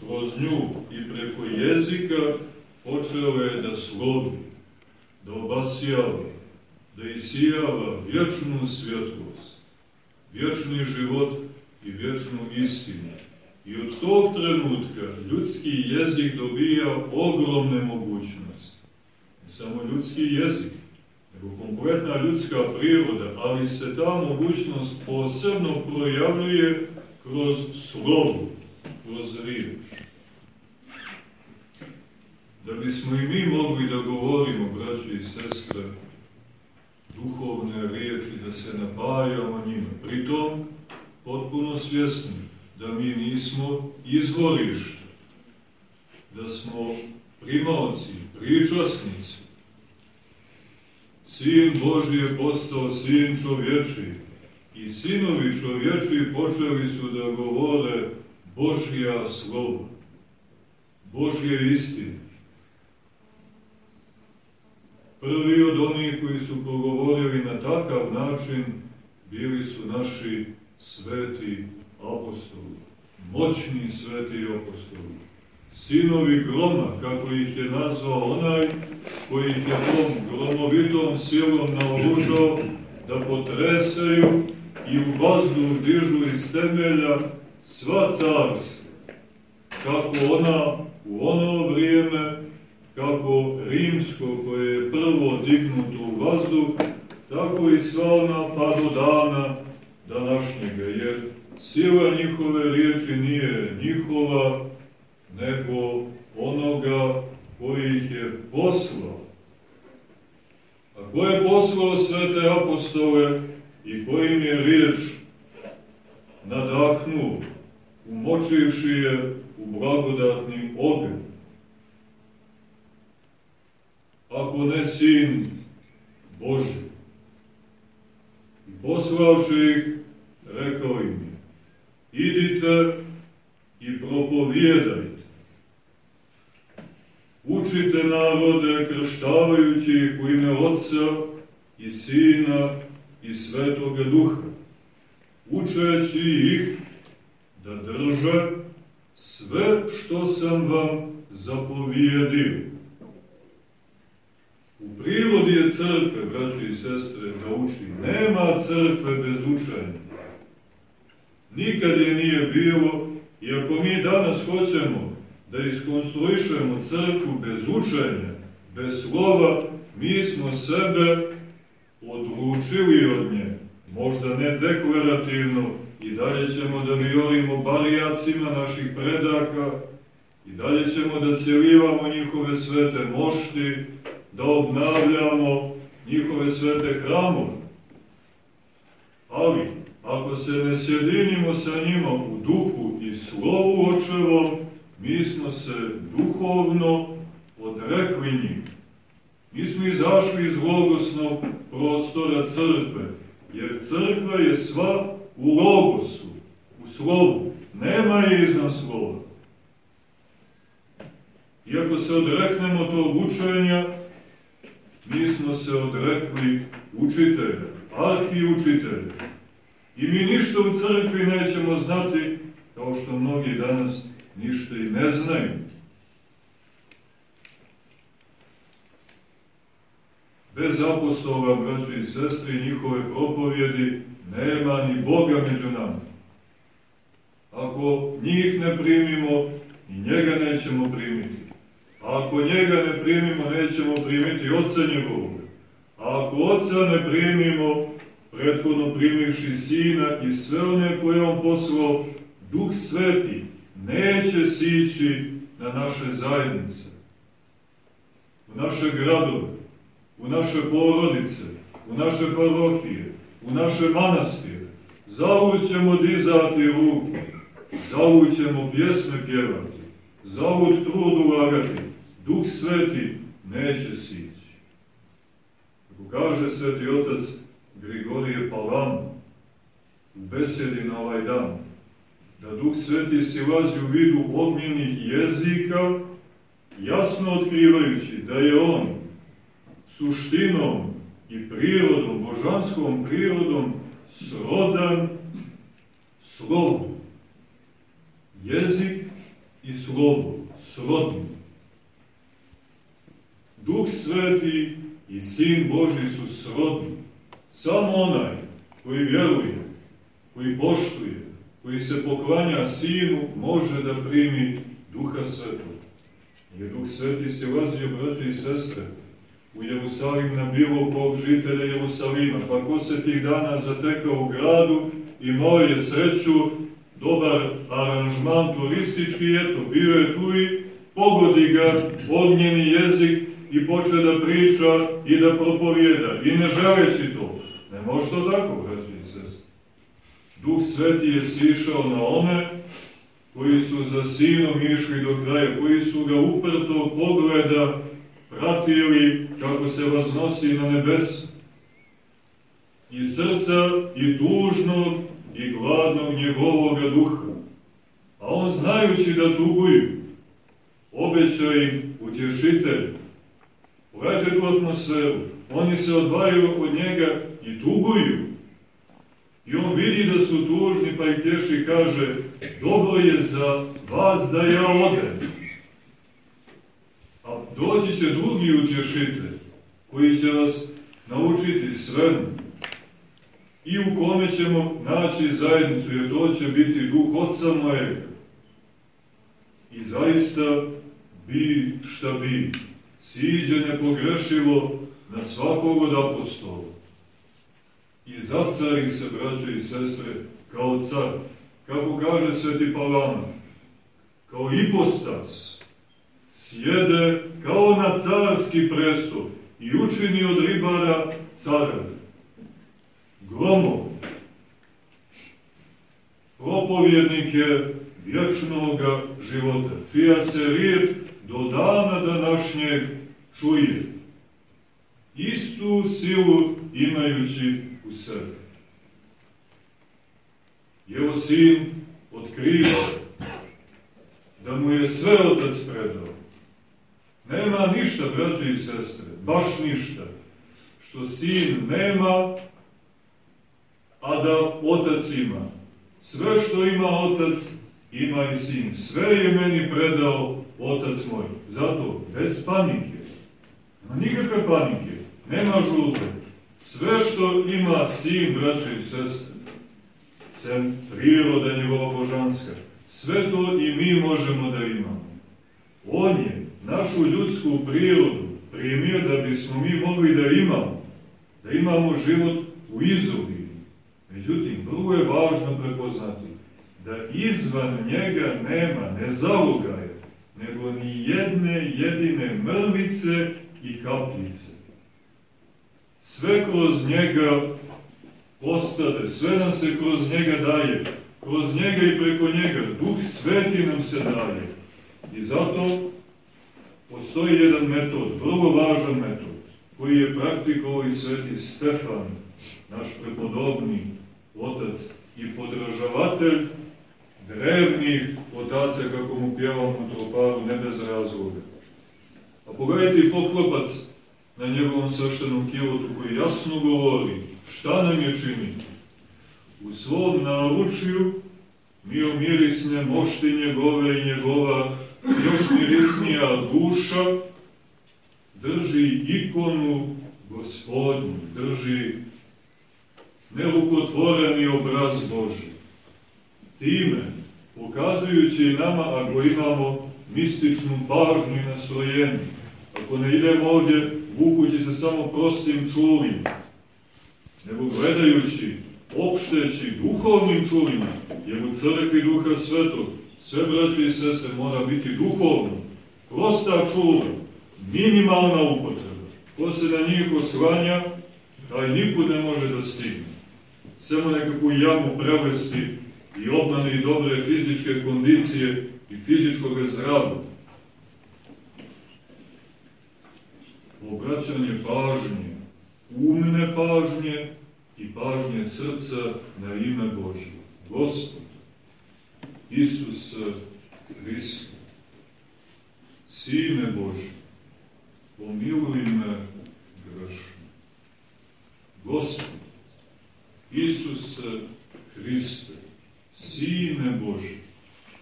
kroz nju i preko jezika počeo je da slovi, da obasjava, da isijava vječnu svjetlost, vječni život i vječnu istinu. I od tog trenutka ljudski jezik dobija ogromne mogućnosti. Ne samo ljudski jezik, nego kompletna ljudska priroda, ali se ta mogućnost posebno projavljuje kroz slovu, kroz riječ. Da bismo i mi mogli da govorimo, braći i sestre, duhovne riječi, da se napajamo njima. Pritom, potpuno svjesni da mi nismo izvorište, da smo primalci, pričasnici. Sin Boži je postao sin čovječi i sinovi čovječi počeli su da govore Božja slova, Božje istine. Prvi od onih koji su pogovorili na takav način bili su naši sveti apostoli, moćni sveti apostoli, sinovi groma, kako ih je nazvao onaj koji ih je tom gromovitom silom naoružao da potresaju i u vazduh dižu iz temelja sva carstva, kako ona u ono vrijeme, kako rimsko koje je prvo dignuto u vazduh, tako i sva ona pa do dana današnjega, jer sila njihove riječi nije njihova, nego onoga koji ih je poslao. A ko je poslao sve te apostole i kojim je riječ nadahnuo, umočivši je u blagodatnim ognjem. Ako ne sin Boži. I poslavši ih, rekao im je, idite i propovijedajte. Učite narode krštavajući ih u ime Otca i Sina i Svetoga Duha, učeći ih da drže sve što sam vam zapovijedio. U prirodi je crkve, braći i sestre, da uči. Nema crkve bez učenja. Nikad je nije bilo i ako mi danas hoćemo da iskonstruišemo crkvu bez učenja, bez slova, mi smo sebe odlučili od nje. Možda ne deklarativno, i dalje ćemo da violimo barijacima naših predaka, i dalje ćemo da cijelivamo njihove svete mošti, da obnavljamo njihove svete hramove. Ali, ako se ne sjedinimo sa njima u duhu i slovu očevom, mi smo se duhovno odrekli njih. Mi smo izašli iz logosnog prostora crkve, jer crkva je sva u logosu, u slovu. Nema je iznad slova. Iako se odreknemo tog učenja, mi smo se odrekli učitelja, arhi učitelja. I mi ništa u crkvi nećemo znati, kao što mnogi danas ništa i ne znaju. Bez apostola, braći i sestri, njihove propovjedi, nema ni Boga među nama. Ako njih ne primimo, i njega nećemo primiti. A ako njega ne primimo, nećemo primiti Otca njegovog. A ako Otca ne primimo, prethodno primivši Sina i sve one koje on poslao, Duh Sveti neće sići na naše zajednice, u naše gradove, u naše porodice, u naše parohije, u naše manastire. Zavud ćemo dizati ruke, zavud ćemo pjesme pjevati, zavud trud ulagati, Duh Sveti neće sići. Kako kaže Sveti Otac Grigorije Palam u besedi na ovaj dan, da Duh Sveti silazi u vidu ognjenih jezika, jasno otkrivajući da je On suštinom i prirodom, božanskom prirodom, srodan slovu. Jezik i slovo, srodni. Duh Sveti i Sin Boži su srodni. Samo onaj koji vjeruje, koji poštuje, koji se poklanja Sinu, može da primi Duha Svetog. Jer Duh Sveti se vazio, braće i sestre, u Jerusalim na bilo kog žitelja Jerusalima, pa ko se tih dana zatekao u gradu, imao je sreću, dobar aranžman turistički, eto, bio je tu i pogodi ga ognjeni jezik i poče da priča i da propovjeda, i ne želeći to. Ne može to tako, braći i sest. Duh Sveti je sišao na one koji su za sinom išli do kraja, koji su ga uprto pogleda pratili kako se vaznosi na nebes. I srca i tužnog i gladnog njegovoga duha. A on znajući da tuguju, obeća im utješitelj. Pogledajte tu atmosferu. Oni se odvajaju od njega i tuguju. I on vidi da su tužni, pa ih tješi kaže, dobro je za vas da ja odem. Doći će drugi utješitelj, koji će vas naučiti svemu. I u kome ćemo naći zajednicu, jer to će biti duh oca mojega. I zaista bi šta bi, siđe nepogrešivo na svakog od apostola. I zacari se, braće i sestre, kao car, kako kaže sveti Pavana, kao ipostas, sjede kao na carski presto i učini od ribara cara. Gromov, propovjednike vječnoga života, čija se riječ do dana današnjeg čuje. Istu silu imajući u sebi. Evo sin otkriva da mu je sve otac predao. Nema ništa, braće i sestre, baš ništa, što sin nema, a da otac ima. Sve što ima otac, ima i sin. Sve je meni predao otac moj. Zato, bez panike, nema nikakve panike, nema žulte. Sve što ima sin, braće i sestre, sem priroda njegova božanska, sve to i mi možemo da imamo. On je našu ljudsku prirodu primio da bismo mi mogli da imamo, da imamo život u izobiju. Međutim, vrlo je važno prepoznati da izvan njega nema ne zalogaje, nego ni jedne jedine mrvice i kapljice. Sve kroz njega postade, sve nam se kroz njega daje, kroz njega i preko njega, Duh Sveti nam se daje. I zato postoji jedan metod, vrlo važan metod, koji je praktikovao i sveti Stefan, naš prepodobni otac i podražavatelj drevnih otaca, kako mu pjevamo u troparu, ne bez razloga. A pogledajte i poklopac na njegovom srštenom kilotu koji jasno govori šta nam je činiti. U svom naručju mi omirisne mošti njegove i njegova još mirisnija duša drži ikonu gospodnju, drži nerukotvoreni obraz Boži. Time, pokazujući nama, ako imamo mističnu pažnju i nastrojenje, ako ne idemo ovdje vukući se samo prostim čulima, nego gledajući, opšteći duhovnim čulima, jer u crkvi duha svetog sve braće i sese mora biti duhovno, prosta čula, minimalna upotreba. Ko se na njih oslanja, taj nikud ne može da stigne. Samo nekakvu jamu prevesti i obmane i dobre fizičke kondicije i fizičkog zdravlja. Obraćanje pažnje, umne pažnje i pažnje srca na ime Božje. Gospod, Isus Hrist, Sine Bože, pomiluj me grešno. Gospod, Isus Hriste, Sine Bože,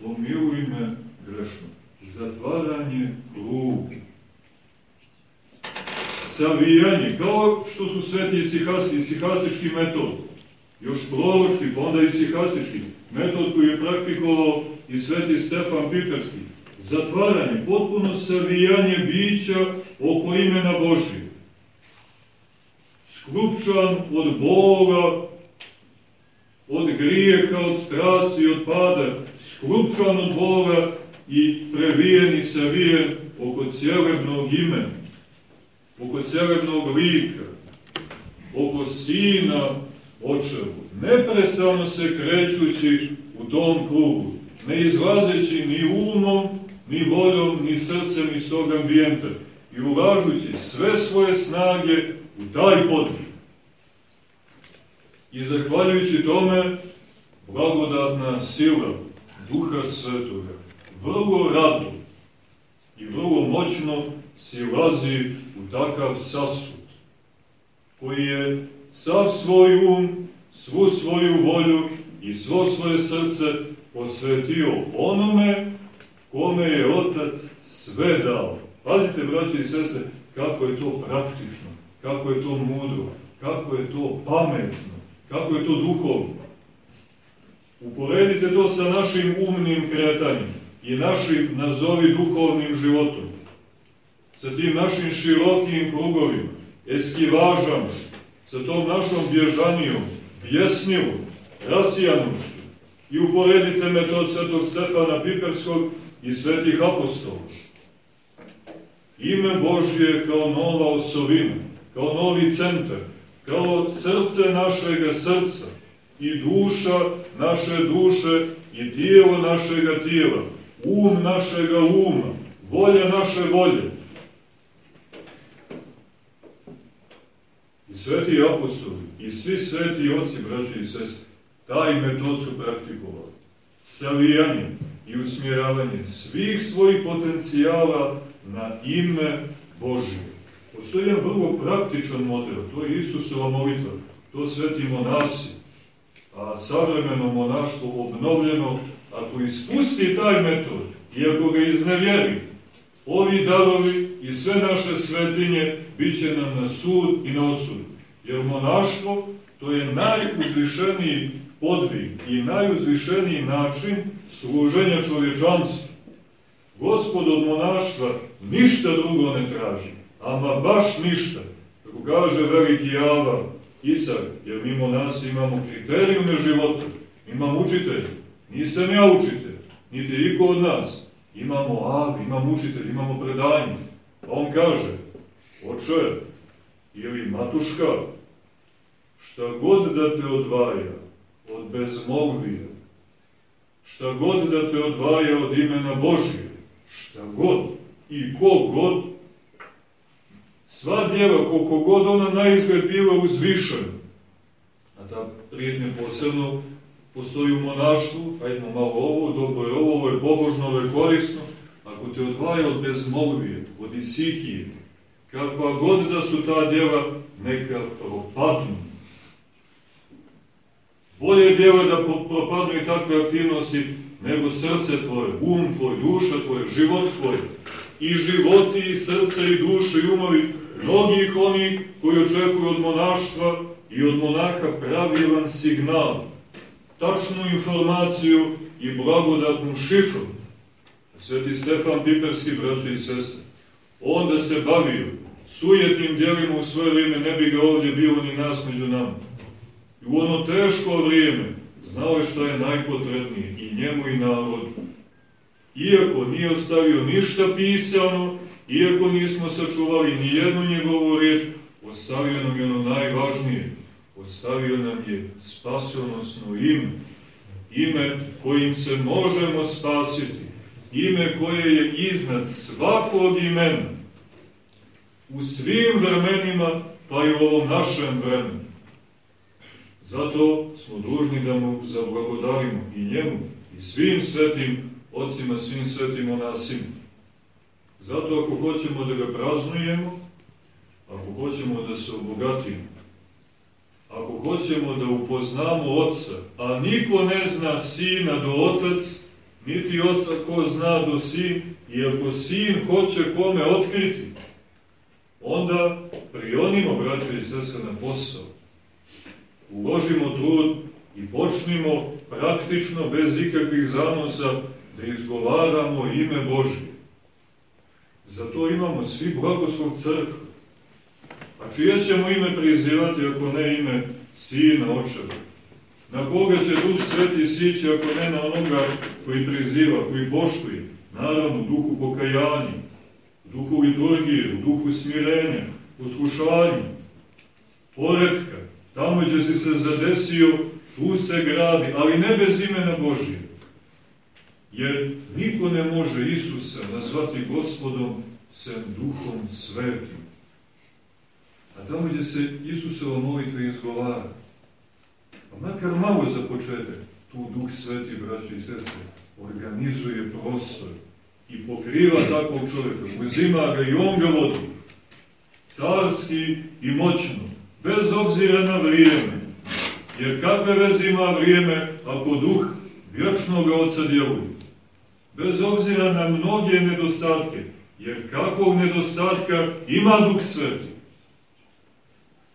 pomiluj me grešno. zatvaranje kruga. Savijanje, kao što su sveti isihasi, isihasički metod, još proročki, pa onda isihasički, metod koji je praktikovao i sveti Stefan Piperski, zatvaranje, potpuno savijanje bića oko imena Božije. Skrupčan od Boga, od grijeha, od strasti, od pada, skrupčan od Boga i previjen i savijen oko cijelebnog imena, oko cijelebnog lika, oko sina očevu, neprestano se krećući u tom krugu, ne izlazeći ni umom, ni voljom, ni srcem iz tog ambijenta i ulažući sve svoje snage u taj podvig. I zahvaljujući tome, blagodatna sila Duha Svetoga vrlo rado i vrlo moćno silazi u takav sasud, koji je sav svoj um, svu svoju volju i svo svoje srce posvetio onome kome je Otac sve dao. Pazite, braći i sestre, kako je to praktično, kako je to mudro, kako je to pametno, kako je to duhovno. Uporedite to sa našim umnim kretanjem i našim, nazovi, duhovnim životom, sa tim našim širokim krugovima, eskivažama, sa tom našom bježanijom, bjesnjivom, rasijanošću i uporedite metod svetog Stefana Piperskog i svetih apostola. Ime Božje kao nova osobina, kao novi centar, kao srce našega srca i duša naše duše i tijelo našega tijela, um našega uma, volja naše volje. I sveti apostoli, i svi sveti oci, braći i sestri, taj metod su praktikovali. Savijanje i usmjeravanje svih svojih potencijala na ime Božije. Postoji jedan vrlo praktičan model, to je Isusova molitva, to sveti monasi, a savremeno monaštvo obnovljeno, ako ispusti taj metod i ako ga iznevjeri, ovi darovi i sve naše svetinje bit će nam na sud i na osud. Jer monaštvo to je najuzvišeniji podvig i najuzvišeniji način služenja čovječanstva. Gospod od monaštva ništa drugo ne traži, ama baš ništa. Kako kaže veliki Java, Isak, jer mi monasi imamo kriterijume života, imamo učitelja, nisam ja učitelj, niti iko od nas. Imamo av, imamo učitelj, imamo predanje. A on kaže, oče ili matuška, šta god da te odvaja od bezmolvija, šta god da te odvaja od imena Božije, šta god i ko god, sva djela, koliko god ona na izgled bila uzvišena, a ta prijetnja posebno postoji u monaštvu, hajdemo malo ovo, dobro je ovo, ovo je pobožno, ovo je korisno, ako te odvaja od bezmolvije, od isihije, kakva god da su ta djela, neka propadnu. Bolje djela da propadnu i takve aktivnosti nego srce tvoje, um tvoj, duša tvoje, život tvoj. I životi, i srce, i duše, i umovi mnogih onih koji očekuju od monaštva i od monaka pravilan signal, tačnu informaciju i blagodatnu šifru. Sveti Stefan Piperski, braćo i sestre, onda se bavio sujetnim djelima u svoje vrijeme, ne bi ga ovdje bilo ni nas među nama. I u ono teško vrijeme znao je što je najpotrebnije i njemu i narodu. Iako nije ostavio ništa pisano, iako nismo sačuvali ni jednu njegovu riječ, ostavio nam je ono najvažnije. Ostavio nam je spasonosno ime. Ime kojim se možemo spasiti. Ime koje je iznad svakog imena. U svim vremenima, pa i u ovom našem vremenu. Zato smo dužni da mu zablagodarimo i njemu i svim svetim ocima, svim svetim monasima. Zato ako hoćemo da ga praznujemo, ako hoćemo da se obogatimo, ako hoćemo da upoznamo Otca, a niko ne zna Sina do Otac, niti oca ko zna do sin, i ako sin hoće kome otkriti, onda prionimo, braćo i sese, na posao. Uložimo trud i počnimo praktično, bez ikakvih zanosa, da izgovaramo ime Božje. Zato imamo svi blagoslov crkve. A čije ćemo ime prizivati ako ne ime Sina Očeva? Na koga će Duh Sveti sići ako ne na onoga koji priziva, koji poštuje? Naravno, duhu pokajanja, duhu liturgije, duhu smirenja, u slušanju, poredka, tamo gdje si se zadesio, tu se gradi, ali ne bez imena Božije. Jer niko ne može Isusa nazvati gospodom sem duhom svetim. A tamo gdje se Isusova molitva izgovara, pa makar malo za početak, tu duh sveti, braći i sestre, organizuje prostor i pokriva takvog čovjeka, uzima ga i on ga vodi, carski i moćno, bez obzira na vrijeme. Jer kakve veze ima vrijeme ako duh vječnog oca djeluje? Bez obzira na mnoge nedostatke, jer kakvog nedostatka ima duh sveti?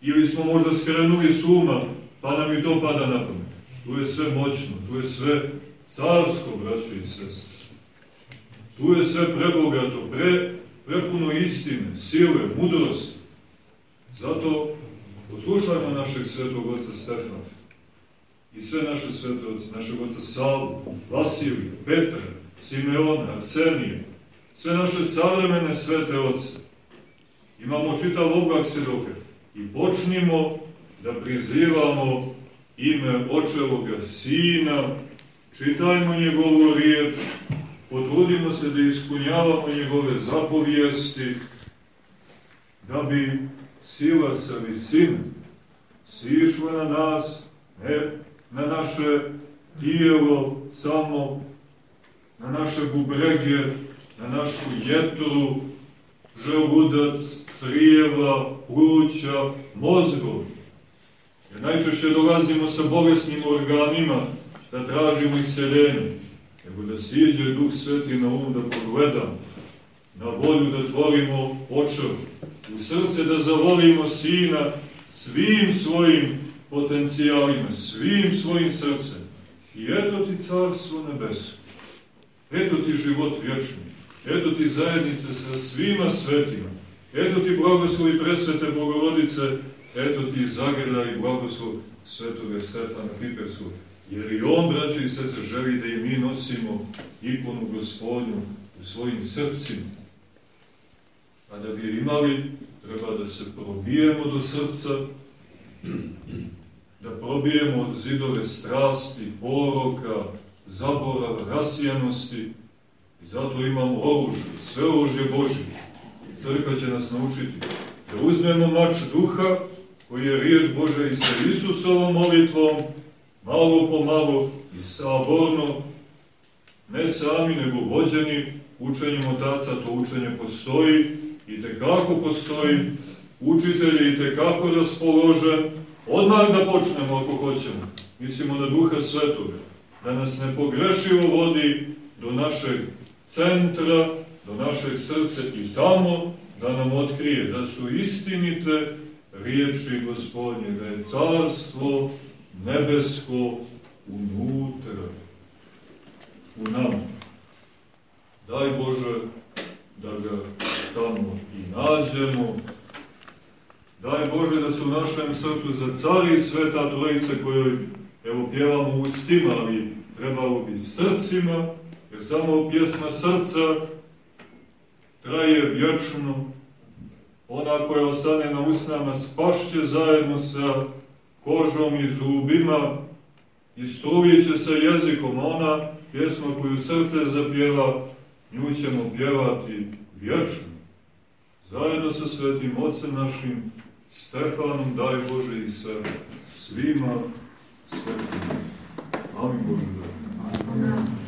Ili smo možda skrenuli suma, pa nam i to pada na pamet. Tu je sve moćno, tu je sve carsko, braćo i sestre. Tu je sve prebogato, pre, prepuno istine, sile, mudrosti. Zato poslušajmo našeg svetog oca Stefana i sve naše svete oce, našeg oca Savu, Vasilija, Petra, Simeona, Arsenija, sve naše savremene svete oce. Imamo čitav oblak svjedoka i počnimo da prizivamo ime očevoga Sina, čitajmo njegovu riječ, potrudimo se da ispunjavamo njegove zapovijesti, da bi sila sa visine sišla na nas, ne na naše tijelo samo, na naše bubrege, na našu jetru, želudac, crijeva, pluća, mozgov. Jer najčešće dolazimo sa bolesnim organima da tražimo iseljenje, nego da siđe Duh Sveti na um da pogledamo, na volju da tvorimo očev, u srce da zavolimo Sina svim svojim potencijalima, svim svojim srcem. I eto ti carstvo nebesko, eto ti život vječni, eto ti zajednice sa svima svetima, eto ti blagoslovi presvete Bogorodice, eto ti zagrada i blagoslov svetoga Stefana Piperskog, jer i on, braći i sese, želi da i mi nosimo ikonu gospodnju u svojim srcima. A da bi imali, treba da se probijemo do srca, da probijemo zidove strasti, poroka, zaborava, rasijanosti, i zato imamo oružje, sve oružje Božje. I crkva će nas naučiti da uzmemo mač duha, koji je riječ Bože i sa Isusovom molitvom, malo po malo i saborno, ne sami, nego vođeni učenjem otaca, to učenje postoji i tekako postoji, učitelj je i tekako raspoložen, odmah da počnemo ako hoćemo. Mislimo na duha svetoga, da nas ne pogrešivo vodi do našeg centra, do našeg srca i tamo da nam otkrije da su istinite riječi gospodnje, da je carstvo nebesko unutra, u nama. Daj Bože da ga tamo i nađemo. Daj Bože da se u našem srcu za cari sveta trojica kojoj evo pjevamo ustima, ali trebalo bi srcima, jer samo pjesma srca traje vječno. Ona koja ostane na usnama spašće zajedno sa kožom i zubima i struviće sa jezikom. Ona pjesma koju srce zapjeva, nju ćemo pjevati vječno. Zajedno sa svetim ocem našim, Stefanom, daj Bože i sa svima svetim. Amin Bože da. Amin.